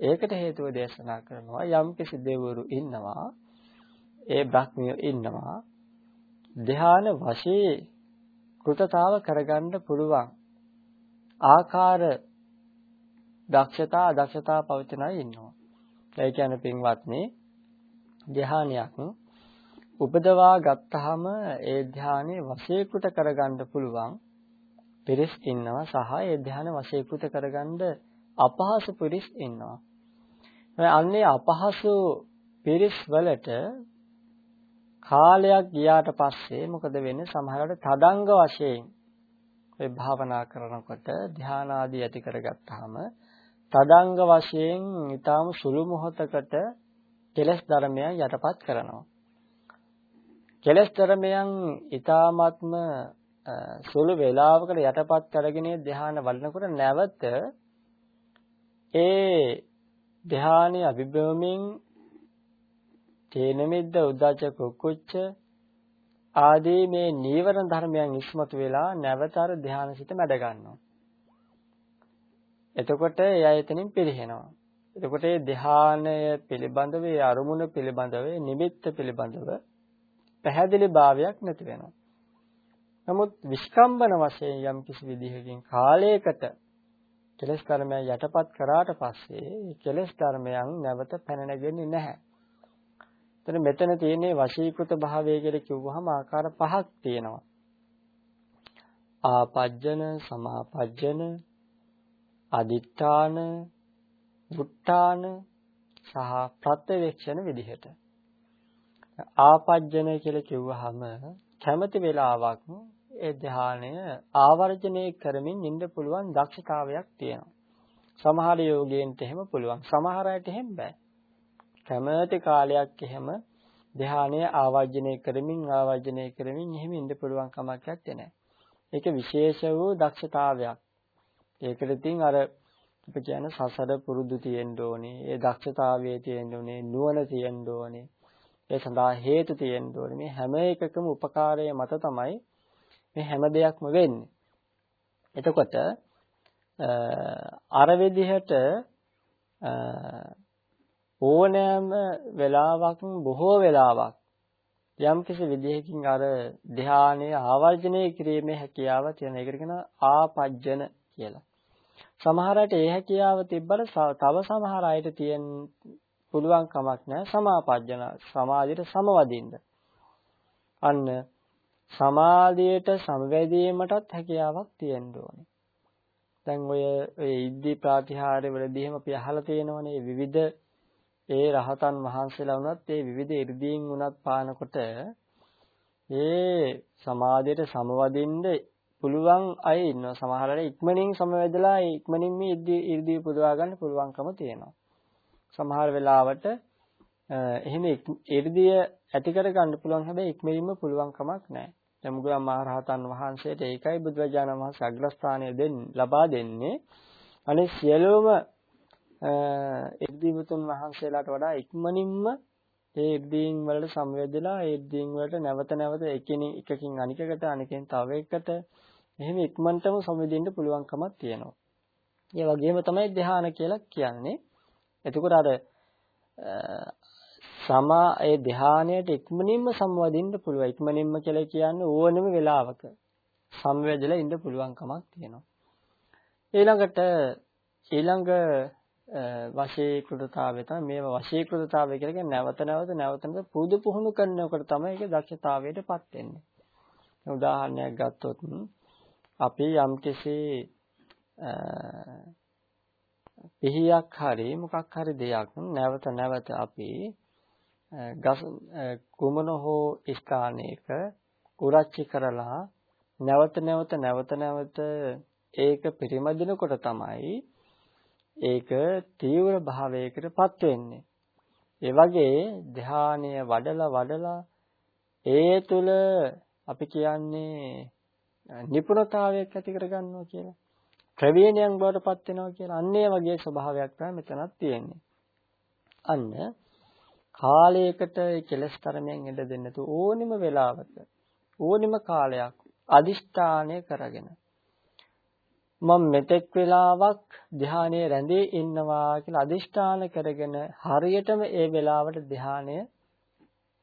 ඒකට හේතුව දේශනා කරනවා යම් කිසි දෙවිවරු ඉන්නවා ඒ බ්‍රහ්මියෝ ඉන්නවා ධ්‍යාන වශයෙන් කෘතතාව කරගන්න පුළුවන් ආකාර දක්ෂතා අදක්ෂතා පවතින අය ඉන්නවා. ඒ කියන්නේ පින්වත්නි ධ්‍යානයක් උපදවා ගත්තාම ඒ ධානයේ වශීකృత කරගන්න පුළුවන් පිරිස් ඉන්නවා සහ ඒ ධානය වශීකృత කරගන්න අපහසු පිරිස් ඉන්නවා. අන්නේ අපහසු පිරිස් වලට කාලයක් ගියාට පස්සේ මොකද වෙන්නේ සමහරවිට තදංග වශයෙන් ඔය භාවනා කරනකොට ධාන ආදී ඇති කරගත්තාම තදංග වශයෙන් ඊටාම සුළු මොහොතකට කෙලස් ධර්මයන් යටපත් කරනවා. කෙලස් ධර්මයන් ඊ타ත්ම සුළු වේලාවකට යටපත් කරගෙන ධ්‍යාන වඩනකොට නැවත ඒ ධ්‍යානයේ අභිභවමින් තේනමිද්ද උද්දච්ච කුක්කුච්ච ආදී මේ නීවරණ ධර්මයන් ඉස්මතු වෙලා නැවත අර ධ්‍යානසිත මැඩ ගන්නවා. එතකොට එයා එතනින් පිරිහෙනවා. එතකොට ඒ ධ්‍යානය පිළිබඳව ඒ අරමුණ පිළිබඳව නිමිත්ත පිළිබඳව පැහැදිලි භාවයක් නැති වෙනවා. නමුත් විස්කම්බන වශයෙන් යම් කිසි විදිහකින් කාලයකට කෙලස් ධර්මයන් යටපත් කරාට පස්සේ කෙලස් ධර්මයන් නැවත පැන නැගෙන්නේ නැහැ. එතන මෙතන තියෙන්නේ වශීකృత භාවය කියලා කිව්වහම ආකාර පහක් තියෙනවා. ආපජ්ජන, සමාපජ්ජන, අදිත්තාන, වුට්ටාන සහ ප්‍රත්‍යවේක්ෂණ විදිහට. ආපජ්ජන කියලා කිව්වහම කැමති වෙලාවක් ඒ ධානය ආවර්ජනය කරමින් ඉන්න පුළුවන් දක්ෂතාවයක් තියෙනවා. සමහර යෝගීන්ට එහෙම පුළුවන්. සමහර අයට එහෙම බෑ. කැමති කාලයක් එහෙම ධානය ආවර්ජනය කරමින් ආවර්ජනය කරමින් එහෙම ඉන්න පුළුවන් කමක් නැත්තේ. ඒක විශේෂ වූ දක්ෂතාවයක්. ඒකට ඉතින් අර අපි කියන සසර පුරුදු තියෙන්න ඕනේ. ඒ දක්ෂතාවයේ තියෙන්න ඕනේ. නුවණ තියෙන්න ඕනේ. ඒ සඳහා හේතු තියෙන්න ඕනේ. මේ හැම එකකම උපකාරය මත තමයි මේ හැම දෙයක්ම වෙන්නේ. එතකොට අර විදිහට ඕනෑම වෙලාවක් බොහෝ වෙලාවක් යම් කිසි විදිහකින් අර ධානයේ ආවර්ජනය කිරීමේ හැකියාව තියෙන එකට කියනවා ආපජ්ජන කියලා. සමහර අයට ඒ හැකියාව තිබ්බට තව සමහර අයට තියෙන පුළුවන් කමක් නැහැ සමාපජ්ජන සමාධියට සමවදින්න. අන්න සමාධියට සමවැදීමටත් හැකියාවක් තියෙන්න ඕනේ. දැන් ඔය ඔය ඉද්දි ප්‍රාතිහාර්ය වලදීම අපි අහලා තියෙනවනේ විවිධ ඒ රහතන් වහන්සේලා වුණත් ඒ විවිධ 이르දීන් වුණත් පානකොට ඒ සමාධියට සමවදින්න පුළුවන් අය ඉන්නවා. සමහර අය ඉක්මනින් සමවැදලා ඉක්මනින් මේ ඉර්ධි ඉර්ධි පුදවා ගන්න පුළුවන්කම තියෙනවා. සමහර වෙලාවට එහෙම 이르දිය ඇති කර ගන්න පුළුවන් හැබැයි ඉක්මනින්ම පුළුවන් කමක් නැහැ. දැන් මුගලන් මහරහතන් වහන්සේට ඒකයි බුදුරජාණන් වහන්සේ අග්‍රස්ථානය දෙන්න ලබා දෙන්නේ අනේ සියලුම ඉර්ධිවතුන් වහන්සේලාට වඩා ඉක්මනින්ම ඒ ඉර්ධීන් වලට සමවැදලා ඒ ඉර්ධීන් වලට නැවත නැවත එකිනෙ එකකින් අනිකකට අනිකෙන් තව එකකට එහෙම ඉක්මනටම සමවැදෙන්න පුළුවන්කමක් තියෙනවා. ඒ වගේම තමයි ධ්‍යාන කියලා කියන්නේ. එතකොට අර සමා ඒ ධ්‍යානයට ඉක්මනින්ම සම්වදින්න පුළුවන්. ඉක්මනින්ම කියලා කියන්නේ ඕනම වෙලාවක සම්වැදලා ඉන්න පුළුවන්කමක් තියෙනවා. ඊළඟට ඊළඟ වශීකృతතාවය තමයි මේවා වශීකృతතාවය කියලා කියන්නේ නැවත නැවත නැවත නැවත පුරුදු පුහුණු කරනකොට තමයි ඒක දක්ෂතාවයටපත් වෙන්නේ. උදාහරණයක් ගත්තොත් අපි යම්කිසි පිහියක් හරි මොකක් හරි දෙයක් නැවත නැවත අපි ගස් කුමන හෝ ස්ථානයක උරච්චි කරලා නැවත නැවත නැවත නැවත ඒක පරිමදිනකොට තමයි ඒක තීව්‍ර භාවයකටපත් වෙන්නේ. ඒ වගේ ධානය වඩලා වඩලා ඒ තුල අපි කියන්නේ නිපුණතාවයක් ඇති කරගන්නවා කියලා. ප්‍රවීණයන් බවට පත් වෙනවා කියලා. අන්න ඒ වගේ ස්වභාවයක් තමයි මෙතනත් තියෙන්නේ. අන්න කාලයකට ඒ කෙලස් තරමෙන් ඉඳ දෙන්න තු ඕනිම වෙලාවක ඕනිම කාලයක් අදිෂ්ඨානය කරගෙන මම මෙතෙක් වෙලාවක් ධානයේ රැඳී ඉන්නවා කියලා අදිෂ්ඨාන කරගෙන හරියටම ඒ වෙලාවට ධානය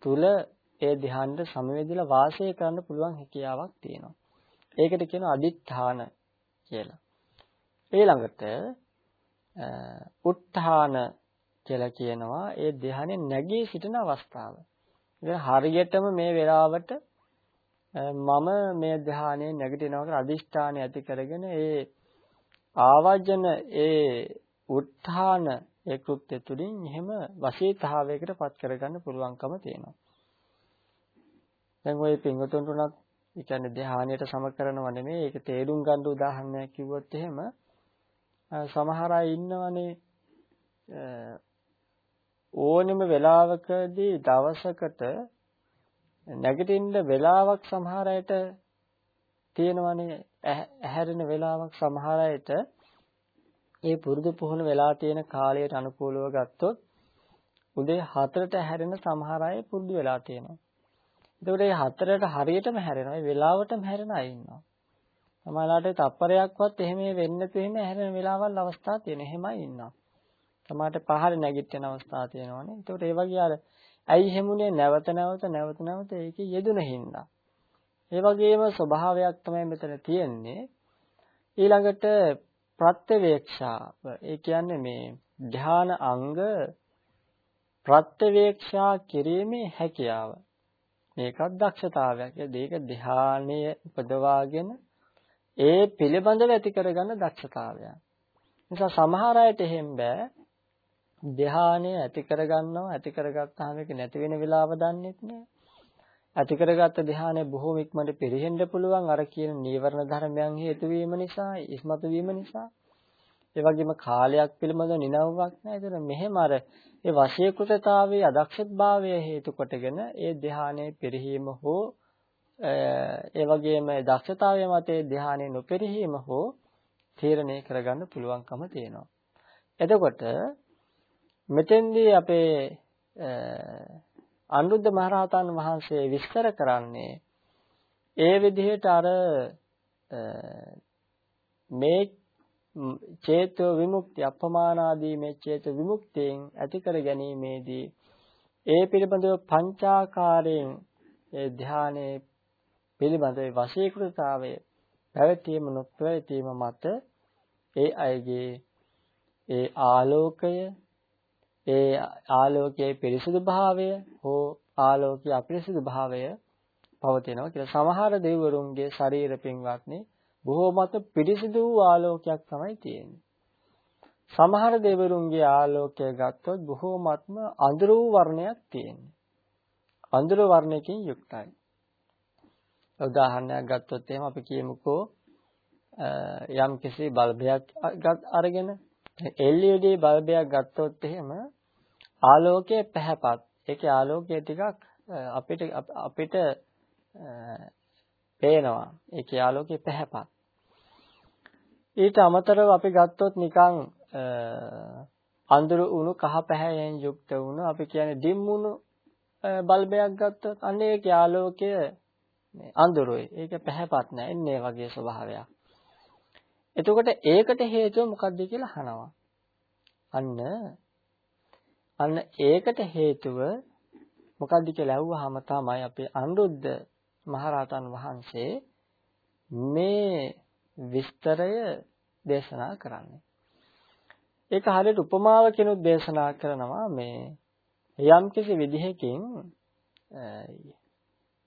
තුල ඒ ධානයට සමවැදිලා වාසය කරන්න පුළුවන් හැකියාවක් තියෙනවා. ඒකට කියනවා අදිඨාන කියලා. ඊළඟට උත්ථාන කියලා කියනවා ඒ ධ්‍යානෙ නැගී සිටින අවස්ථාව. ඉතින් හරියටම මේ වෙලාවට මම මේ ධ්‍යානයේ නැගිටිනවා කියලා අදිෂ්ඨානය ඇති කරගෙන ඒ ආවජන ඒ උත්ථාන ඒ කෘත්‍ය තුලින් එහෙම වශීතාවයකට පත් කරගන්න පුළුවන්කම තියෙනවා. දැන් ওই පින්වතුන්ට උනත් ඒ කියන්නේ ධ්‍යානයට සම කරනව නෙමෙයි ඒක තේරුම් ගන්න උදාහරණයක් කිව්වොත් එහෙම සමහර අය ඉන්නවනේ ඕනෙම වෙලාවකදී දවසකට නැගිටින්න වෙලාවක් සමහර අයට තියෙනවනේ ඇහැරෙන වෙලාවක් සමහර අයට ඒ පුරුදු පුහුණු වෙලා තියෙන කාලයට අනුකූලව ගත්තොත් උදේ 4ට හැරෙන සමහර අය පුරුදු වෙලා තියෙනවා. එතකොට මේ හතරට හරියටම හැරෙනවා. ඒ වෙලාවටම හැරෙන අය ඉන්නවා. සමහරවිට තප්පරයක්වත් එහෙම වෙන්නේ නැතු එහෙම හැරෙන වෙලාවල් අවස්ථා තියෙන. එහෙමයි ඉන්නවා. සමහරට පහළ නැගිටින අවස්ථා තියෙනවානේ. එතකොට ඒ වගේ අර ඇයි හැමුනේ නැවත නැවත නැවත නැවත ඒකේ යෙදුන හින්දා. ඒ වගේම ස්වභාවයක් තමයි මෙතන තියෙන්නේ. ඊළඟට ප්‍රත්‍යවේක්ෂාව. ඒ කියන්නේ මේ ධාන අංග ප්‍රත්‍යවේක්ෂා කිරීමේ හැකියාව. මේකත් දක්ෂතාවයක්. ඒක ධානයේ උපදවාගෙන ඒ පිළිබඳව ඇති කරගන්න දක්ෂතාවයක්. නිසා සමහර අයට එහෙම බෑ. ධානය ඇති කරගන්නවා ඇති කරගත්තාම ඒක නැති වෙන වෙලාව දන්නෙත් නෑ. ඇති කරගත්ත ධානය බොහෝ ඉක්මනට පිරෙහෙන්න පුළුවන් අර කියන නීවරණ ධර්මයන් හේතු වීම නිසා, ඉස්මතු වීම නිසා. ඒ වගේම කාලයක් පිළිබඳව නිනව්වක් නැහැ. ඒතර මෙහෙම අර ඒ වශීකృతතාවයේ අදක්ෂතාවය හේතු කොටගෙන ඒ ධානයේ පිරිහීම හෝ ඒ වගේම දක්ෂතාවය මතේ ධානයේ නොපිරිහීම හෝ තීරණය කරගන්න පුළුවන්කම තියෙනවා. එතකොට මෙතෙන්දී අපේ අනුරුද්ධ මහරහතන් වහන්සේ විස්තර කරන්නේ ඒ විදිහට අර මේ චේතෝ විමුක්තිය අපමානාදී මේ චේතෝ විමුක්තියෙන් ඇති කර ගැනීමේදී ඒ පිළිබඳව පංචාකාරයෙන් ඒ ධානයේ පිළිබඳව වශීකృతතාවය පැවතීම නොපැවතීම මත ඒ අයගේ ඒ ආලෝකය ඒ ආලෝකයේ පිරිසුදු භාවය හෝ ආලෝකයේ අපිරිසුදු භාවය පවතිනවා කියලා සමහර දෙවිවරුන්ගේ ශරීර පින්වත්නි බොහෝමත් පිරිසිදු වූ ආලෝකයක් තමයි තියෙන්නේ. සමහර දෙවිවරුන්ගේ ආලෝකය ගත්තොත් බොහෝමත්ම අඳුරු වර්ණයක් තියෙන්නේ. අඳුරු වර්ණයකින් යුක්තයි. උදාහරණයක් ගත්තොත් එහෙම අපි කියමුකෝ යම් කිසි බල්බයක් අරගෙන LED බල්බයක් ගත්තොත් එහෙම ආලෝකය පැහැපත්. ඒකේ ආලෝකය ටිකක් අපිට අපිට පේනවා. ඒකේ ආලෝකය පැහැපත්. ඊට අමතරව අපි ගත්තොත් නිකන් අඳුරු උණු කහ පැහැයෙන් යුක්ත වුණු අපි කියන්නේ ඩිම්මුණු බල්බයක් ගත්තොත් අන්න ඒකේ ආලෝකය අඳුරුයි. ඒක පැහැපත් නැහැ. එන්නේ වගේ ස්වභාවයක්. එතකොට ඒකට හේතුව මොකක්ද කියලා අහනවා. අන්න අන්න ඒකට හේතුව මොකක්ද කියලා ඇහුවාම තමයි අපේ අනුරුද්ධ මහරහතන් වහන්සේ මේ විස්තරය දේශනා කරන්නේ. ඒක හරියට උපමාව කෙනුත් දේශනා කරනවා මේ යම්කිසි විදිහකින්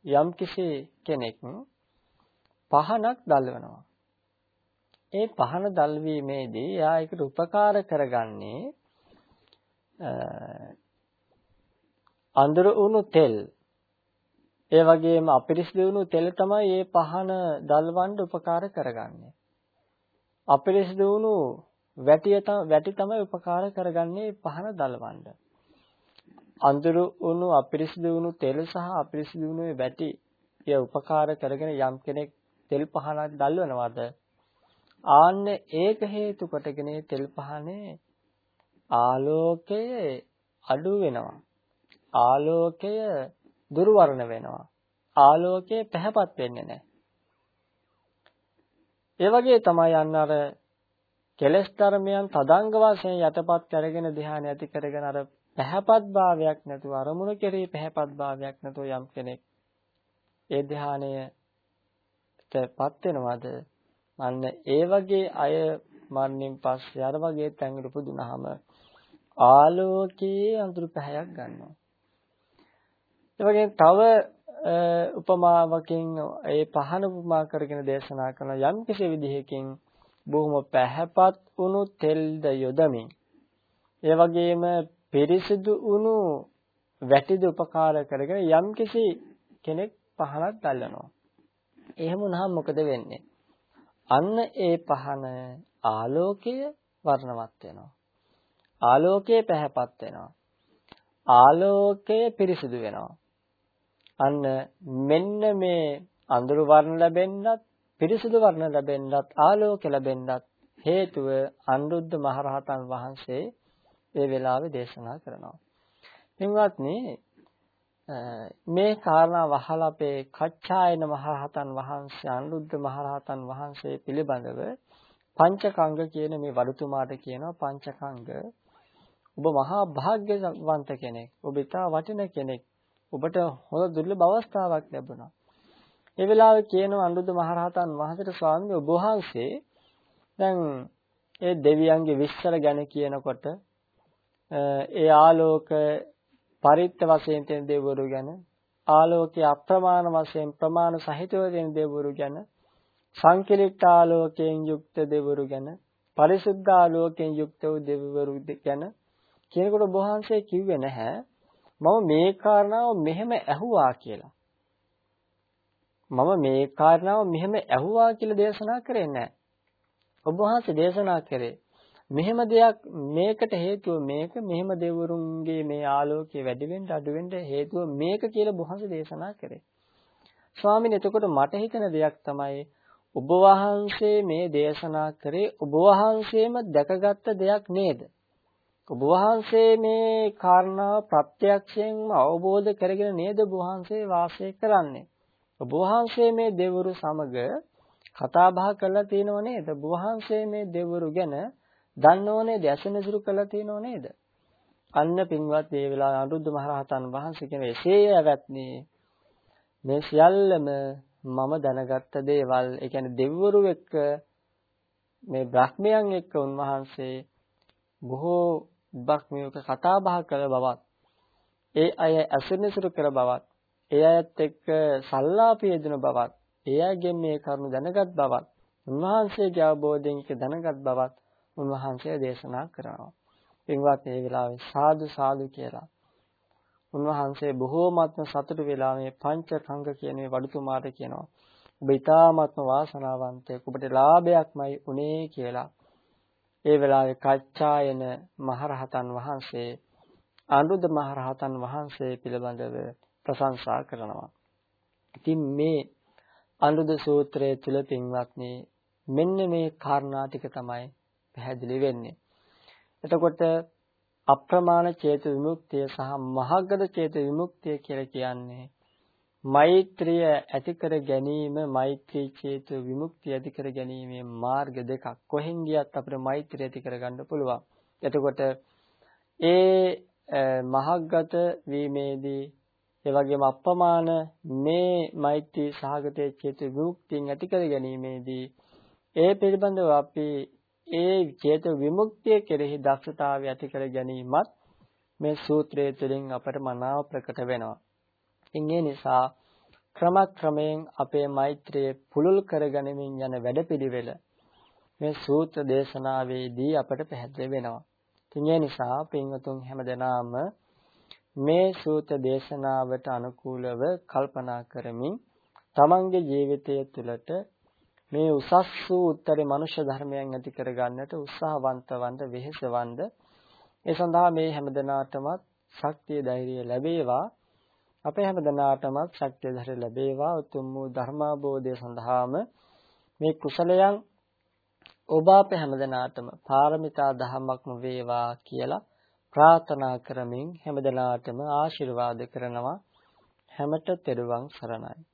යම්කිසි කෙනෙක් පහනක් දල්වනවා. ඒ පහන දල්වීමේදී එයා ඒකට උපකාර කරගන්නේ අඳුර වුණු තෙල් ඒ වගේම අපිරිසිදු වුණු තෙල් තමයි මේ පහන දල්වන්න උපකාර කරගන්නේ. අපිරිසිදු වුණු වැටිය වැටි තමයි උපකාර කරගන්නේ පහන දල්වන්න. අඳුරු වුණු අපිරිසිදු වුණු තෙල් සහ අපිරිසිදු වුණු වැටි ය උපකාර කරගෙන යම් කෙනෙක් තෙල් පහනක් දල්වනවද ආන්න ඒක හේතු කොටගෙන තෙල් පහනේ ආලෝකය අඩු වෙනවා. ආලෝකය දුර්වර්ණ වෙනවා. ආලෝකය පැහැපත් වෙන්නේ නැහැ. ඒ වගේ තමයි අන්න අර කෙලස් ධර්මයන් තදංග වශයෙන් යටපත් කරගෙන ධ්‍යාන ඇති කරගෙන අර පැහැපත් භාවයක් නැතුව අරමුණ කෙරේ පැහැපත් භාවයක් නැතුව යම් කෙනෙක් ඒ ධ්‍යානයටපත් වෙනවද? අන්න ඒ වගේ අය මරණින් පස්සේ අර වගේ තැඟට පුදුනහම ආලෝකයේ අඳුරු පැහැයක් ගන්නවා ඒ වගේ තව උපමාවකින් ඒ පහන උපමා කරගෙන දේශනා කරන යම් කිසි විදිහකින් බොහොම පැහැපත් වුණු තෙල්ද යොදමින් ඒ වගේම පිරිසිදු වුණු වැටිද උපකාර කරගෙන යම්කිසි කෙනෙක් පහනක් දැල්ලනවා. එහෙම වුණාම මොකද වෙන්නේ? අන්න ඒ පහන ආලෝකය වර්ණවත් වෙනවා. ආලෝකයේ පැහැපත් වෙනවා. ආලෝකය පිරිසිදු වෙනවා. අන්න මෙන්න මේ අඳුරු වර්ණ ලැබෙන්නත් පිරිසිදු වර්ණ ලැබෙන්නත් ආලෝක ලැබෙන්නත් හේතුව අනුරුද්ධ මහරහතන් වහන්සේ ඒ වෙලාවේ දේශනා කරනවා. එන්වත්නි මේ කාරණා වහලා අපේ කච්චායන මහරහතන් වහන්සේ අනුරුද්ධ මහරහතන් වහන්සේ පිළිබඳව පංචකංග කියන මේ වඩුතුමාට කියනවා පංචකංග. ඔබ මහා භාග්‍යවන්ත කෙනෙක් ඔබ ඉතා වටින කෙනෙක් ඔබට හොඳ දුර්ලභ අවස්ථාවක් ලැබුණා. ඒ වෙලාවේ කියනවා අනුරුද්ධ මහරහතන් වහන්සේට ස්වාමීන් ඔබ වහන්සේ දැන් ඒ දෙවියන්ගේ විස්තර ගැන කියනකොට ඒ ආලෝක පරිත්ත වශයෙන් තියෙන දේවරු ගැන ආලෝකයේ අප්‍රමාණ වශයෙන් ප්‍රමාණ සහිතව තියෙන දේවරු ගැන සංකලිට ආලෝකයෙන් යුක්ත දේවරු ගැන පරිසුද්ධ ආලෝකයෙන් යුක්ත වූ දෙවිවරු ගැන කියනකොට ඔබ වහන්සේ කිව්වේ නැහැ මම මේ කාරණාව මෙහෙම ඇහුවා කියලා. මම මේ කාරණාව මෙහෙම ඇහුවා කියලා දේශනා කරේ නැහැ. ඔබ වහන්සේ දේශනා කරේ මෙහෙම දෙයක් මේකට හේතුව මේක මෙහෙම දෙවරුන්ගේ මේ ආලෝකය වැඩි වෙන්න අඩු වෙන්න හේතුව මේක කියලා බොහොමස දේශනා කරේ. ස්වාමීන් එතකොට මට හිතෙන දෙයක් තමයි ඔබ වහන්සේ මේ දේශනා කරේ ඔබ වහන්සේම දැකගත්ත දෙයක් නේද? ඔබ වහන්සේ මේ කාරණාව ප්‍රත්‍යක්ෂයෙන්ම අවබෝධ කරගෙන නේද ඔබ වහන්සේ වාසය කරන්නේ? ඔබ වහන්සේ මේ දෙවරු සමග කතා බහ කරලා තියෙනව නේද? ඔබ වහන්සේ මේ දෙවරු ගැන දන්නෝනේ දැසෙන සුරු කළා තියෙනව නේද? අන්න පින්වත් මේ වෙලාවේ අනුරුද්ධ මහරහතන් වහන්සේ කියන එසේ ඇවැත්නි මේ සියල්ලම මම දැනගත්ත දේවල් ඒ කියන්නේ දෙවිවරු එක්ක මේ බ්‍රහ්මයන් එක්ක උන්වහන්සේ බොහෝ බ්‍රහ්මියක කතා බහ කළ බවත් ඒ අය ඇසෙනසුරු කළ බවත් ඒ අයත් එක්ක සල්ලාපිය යෙදුන බවත් ඒ අයගෙන් මේ කරුණ දැනගත් බවත් උන්වහන්සේගේ අවබෝධයෙන් දැනගත් බවත් උන්වහන්සේ දේශනා කරනවා. පින්වත් මේ වෙලාවේ සාදු සාදු කියලා. උන්වහන්සේ බොහෝමත්ම සතුටු වෙලා මේ පංචකංග කියන මේ වඩුතුමාට කියනවා. ඔබ ඊ타ත්ම වාසනාවන්තයෙක්. ඔබට ලාභයක්මයි උනේ කියලා. ඒ වෙලාවේ කච්චායන මහරහතන් වහන්සේ අනුරුද්ධ මහරහතන් වහන්සේ පිළිබඳව ප්‍රශංසා කරනවා. ඉතින් මේ අනුරුද්ධ සූත්‍රයේ තුල පින්වත්නි මෙන්න මේ කාරණා ටික තමයි පැහැදිලි වෙන්නේ. එතකොට අප්‍රමාණ චේතු විමුක්තිය සහ මහග්ගද චේතු විමුක්තිය කියලා කියන්නේ මෛත්‍රිය ඇති කර ගැනීම මෛත්‍රී චේතු විමුක්තිය ඇති කර ගැනීමේ මාර්ග දෙකක්. කොහෙන් ගියත් අපිට මෛත්‍රිය ඇති කර ගන්න පුළුවන්. එතකොට ඒ මහග්ගත වීමේදී ඒ වගේම අප්‍රමාණ මේ මෛත්‍රී සහගතයේ චේතු විමුක්තියෙන් ඇති කර ගැනීමේදී ඒ පිළිබඳව අපි ඒ චේතු විමුක්තිය කෙරෙහි දක්ෂතාවය ඇති කර ගැනීමත් මේ සූත්‍රය තුළින් අපට මනාව ප්‍රකට වෙනවා. ඉතින් ඒ නිසා ක්‍රමක්‍රමයෙන් අපේ මෛත්‍රිය පුළුල් කරගනිමින් යන වැඩපිළිවෙල මේ සූත්‍ර දේශනාවේදී අපට පැහැදිලි වෙනවා. ඉතින් ඒ නිසා පින්වතුන් හැමදෙනාම මේ සූත්‍ර දේශනාවට අනුකූලව කල්පනා කරමින් තමන්ගේ ජීවිතය තුළට මේ උසස් වූ උත්තරී මනුෂ්‍ය ධර්මයන් ඇති කරගන්නට උත්සාහවන්ත වන්ද වෙහෙසවන්ද? ඒ සඳහා මේ හැමදෙනාටමත් ශක්තිය ධෛර්යය ලැබේවා. අපේ හැමදෙනාටමත් ශක්තිය ධෛර්යය ලැබේවා. උතුම් වූ ධර්මාබෝධය සඳහාම මේ කුසලයන් ඔබ අපේ හැමදෙනාටම පාරමිතා දහමක්ම වේවා කියලා ප්‍රාර්ථනා කරමින් හැමදෙනාටම ආශිර්වාද කරනවා. හැමත තෙරුවන් සරණයි.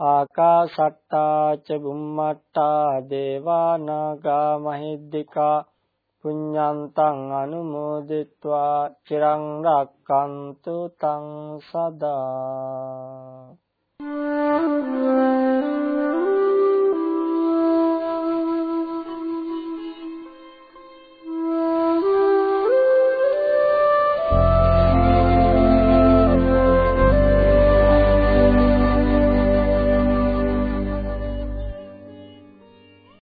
ආකාසට්ටා ච බුම්මට්ටා දේවානාගා මහිද්దికා පුඤ්ඤන්තං අනුමෝදිත්වා චිරං රක්칸තු තං සදා